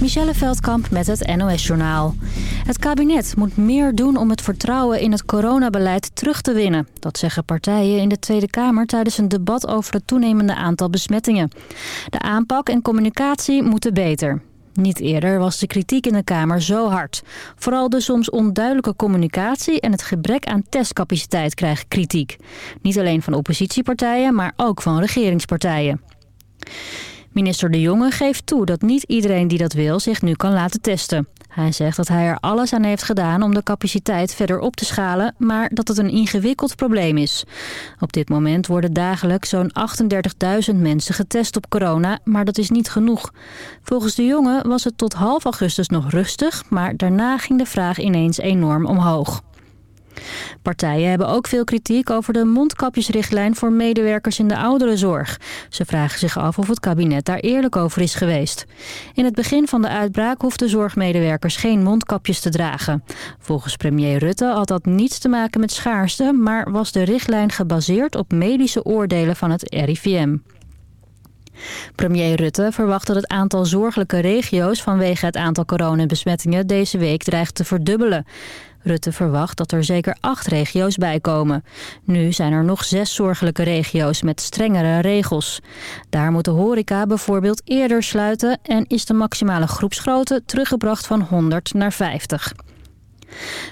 Michelle Veldkamp met het NOS-journaal. Het kabinet moet meer doen om het vertrouwen in het coronabeleid terug te winnen. Dat zeggen partijen in de Tweede Kamer tijdens een debat over het toenemende aantal besmettingen. De aanpak en communicatie moeten beter. Niet eerder was de kritiek in de Kamer zo hard. Vooral de soms onduidelijke communicatie en het gebrek aan testcapaciteit krijgen kritiek. Niet alleen van oppositiepartijen, maar ook van regeringspartijen. Minister De Jonge geeft toe dat niet iedereen die dat wil zich nu kan laten testen. Hij zegt dat hij er alles aan heeft gedaan om de capaciteit verder op te schalen, maar dat het een ingewikkeld probleem is. Op dit moment worden dagelijks zo'n 38.000 mensen getest op corona, maar dat is niet genoeg. Volgens De Jonge was het tot half augustus nog rustig, maar daarna ging de vraag ineens enorm omhoog. Partijen hebben ook veel kritiek over de mondkapjesrichtlijn voor medewerkers in de ouderenzorg. Ze vragen zich af of het kabinet daar eerlijk over is geweest. In het begin van de uitbraak hoefden zorgmedewerkers geen mondkapjes te dragen. Volgens premier Rutte had dat niets te maken met schaarste, maar was de richtlijn gebaseerd op medische oordelen van het RIVM. Premier Rutte verwacht dat het aantal zorgelijke regio's vanwege het aantal coronabesmettingen deze week dreigt te verdubbelen. Rutte verwacht dat er zeker acht regio's bijkomen. Nu zijn er nog zes zorgelijke regio's met strengere regels. Daar moet de horeca bijvoorbeeld eerder sluiten... en is de maximale groepsgrootte teruggebracht van 100 naar 50.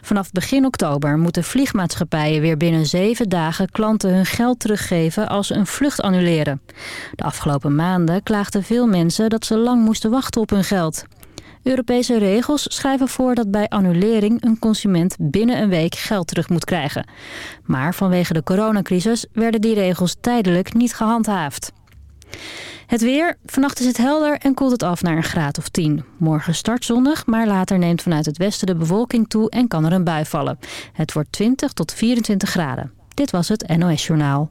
Vanaf begin oktober moeten vliegmaatschappijen weer binnen zeven dagen klanten hun geld teruggeven als ze een vlucht annuleren. De afgelopen maanden klaagden veel mensen dat ze lang moesten wachten op hun geld. Europese regels schrijven voor dat bij annulering een consument binnen een week geld terug moet krijgen. Maar vanwege de coronacrisis werden die regels tijdelijk niet gehandhaafd. Het weer. Vannacht is het helder en koelt het af naar een graad of 10. Morgen start zonnig, maar later neemt vanuit het westen de bewolking toe en kan er een bui vallen. Het wordt 20 tot 24 graden. Dit was het NOS Journaal.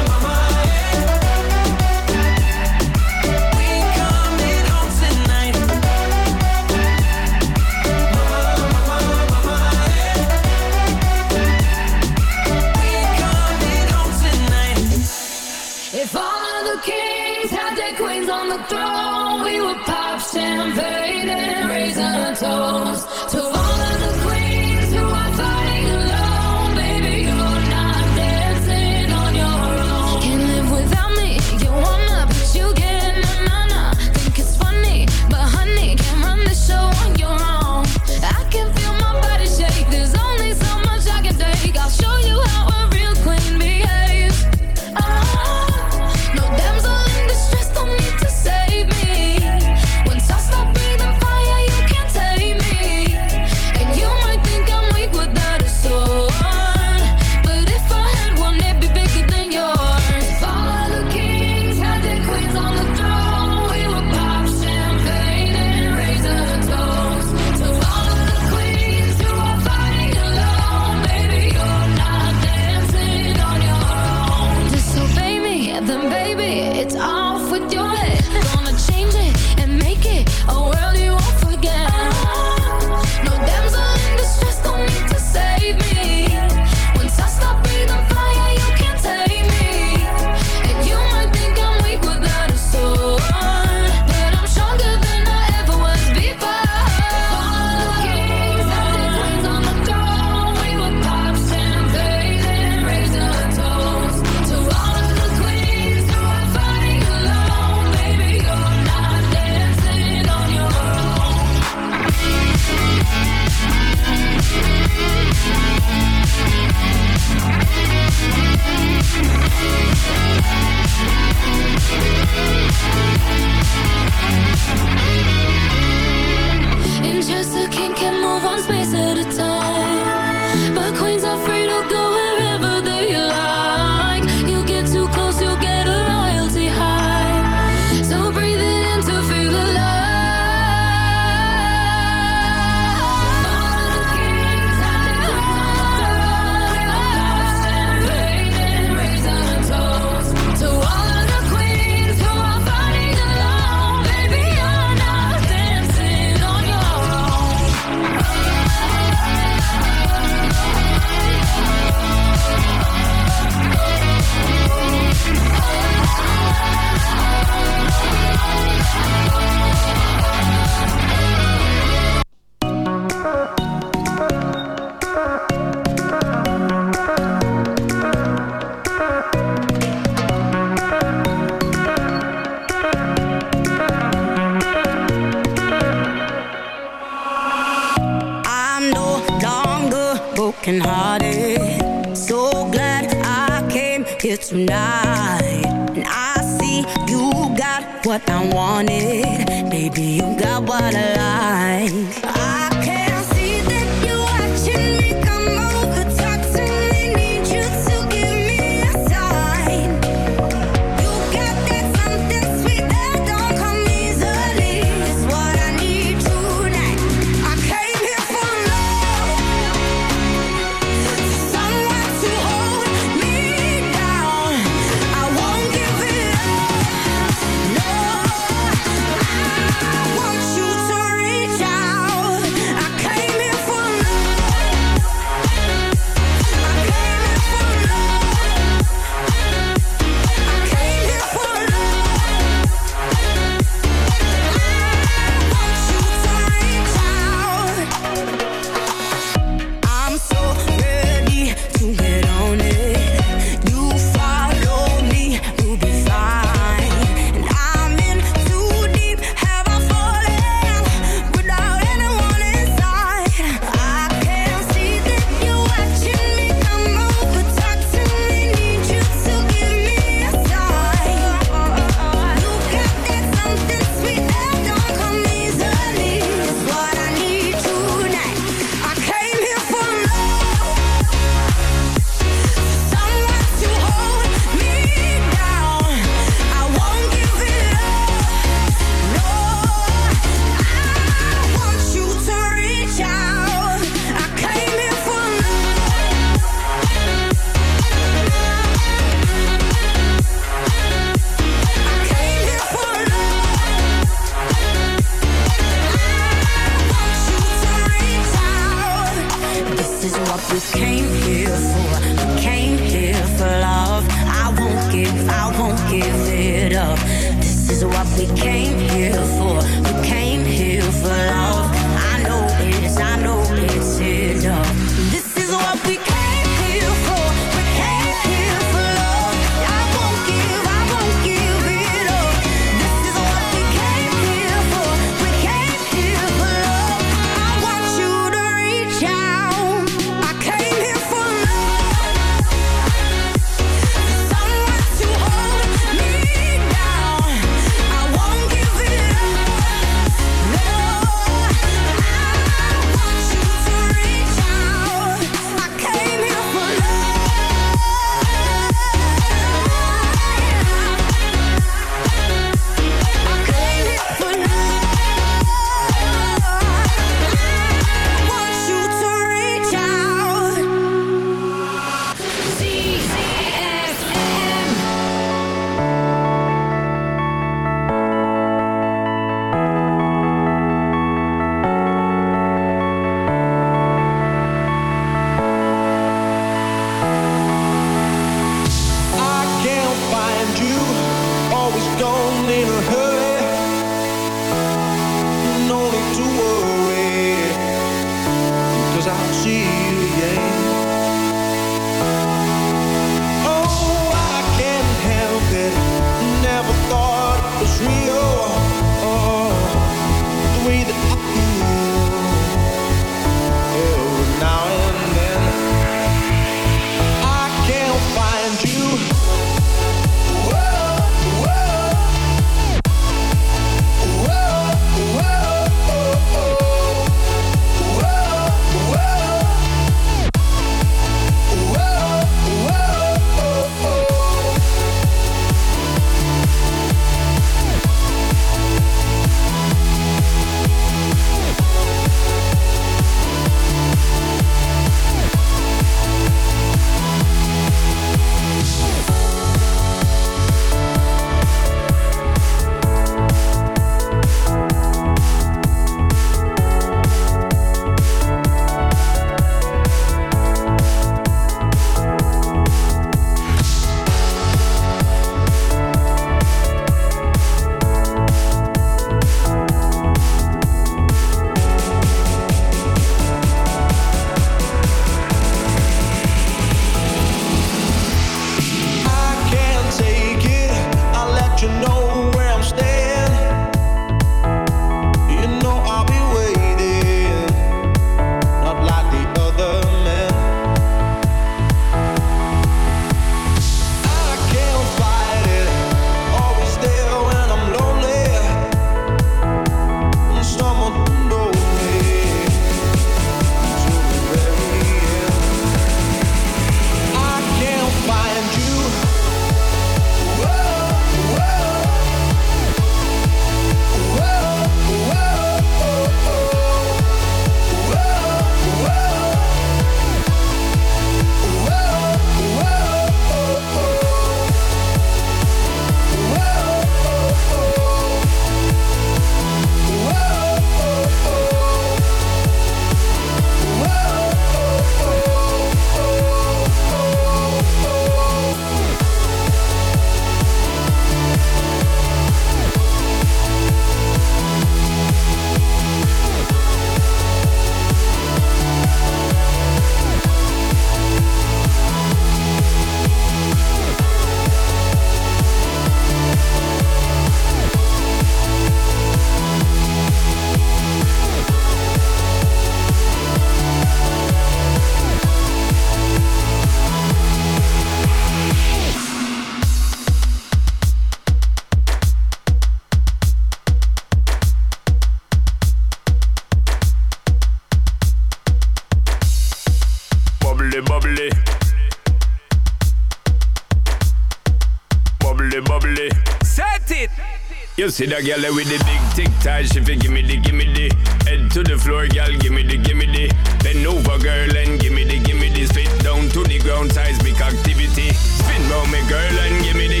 see that girl with the big tic tac, she fi gimme the, gimme the. Head to the floor, girl, gimme the, gimme the. Bend over, girl, and gimme the, gimme the. Spit down to the ground, seismic activity. Spin round me, girl, and gimme the,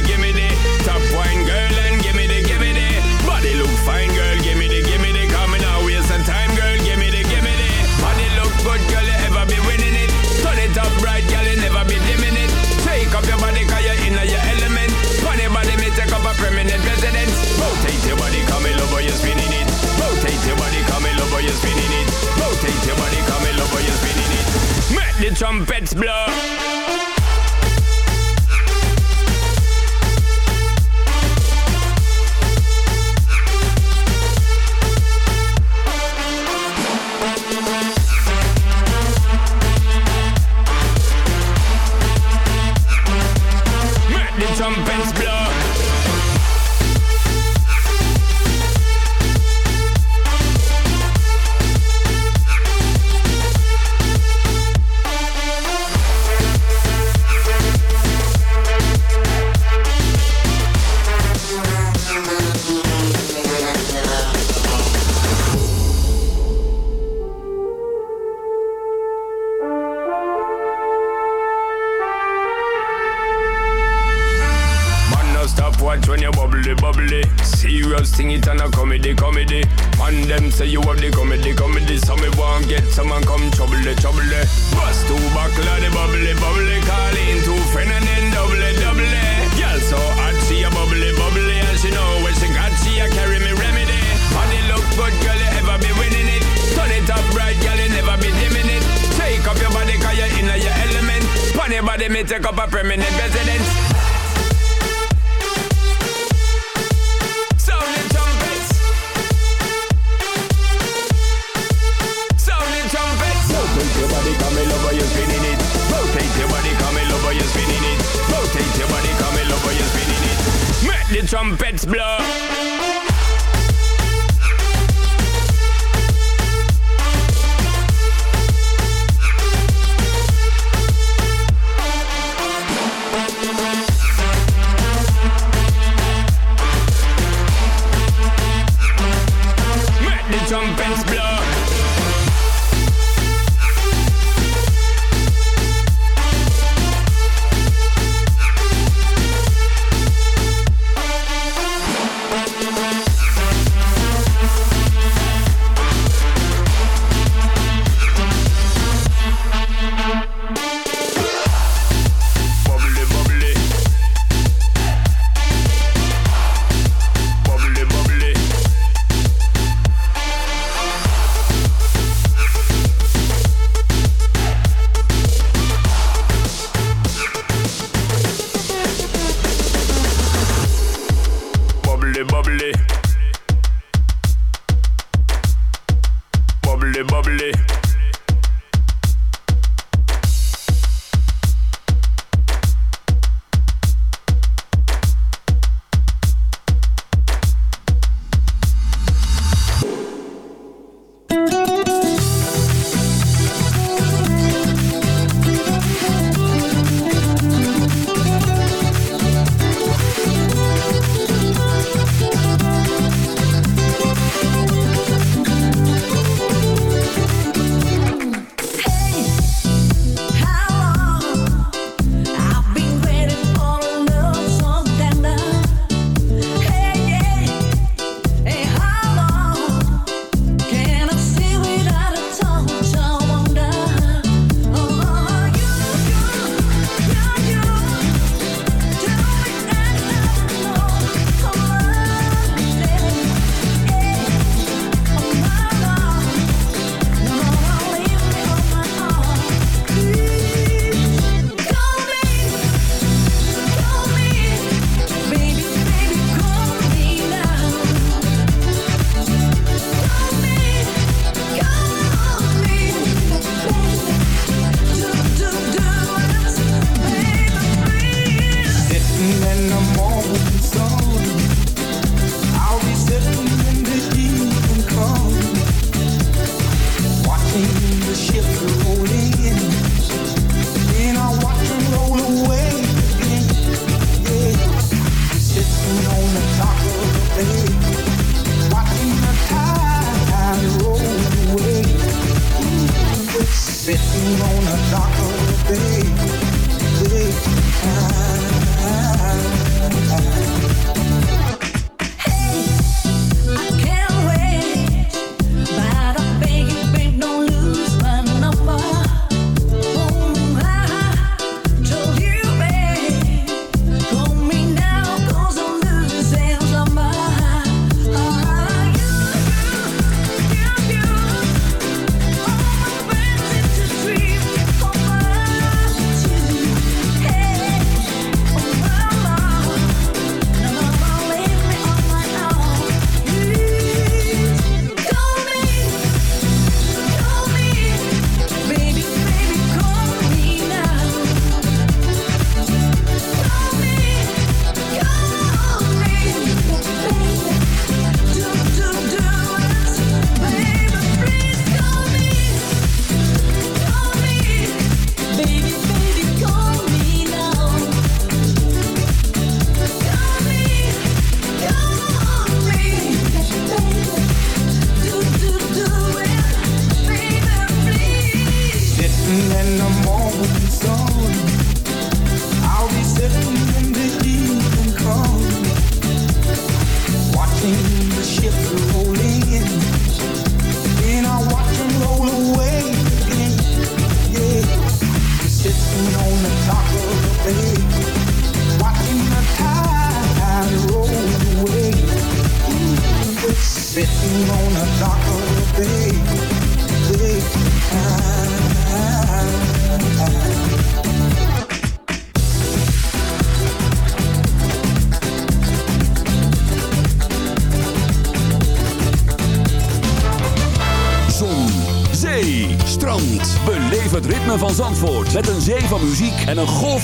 It's blood. Bust two buckle of the bubbly, bubbly. Call in two friend and then double, double. Girl so hot, she a bubbly, bubbly. And she know when she got, she a carry me remedy. Body look good, girl, you ever be winning it. Turn it up right, girl, you never be dimming it. Take up your body, cause you're in your element. Pon your body, me take up a permanent residence. blah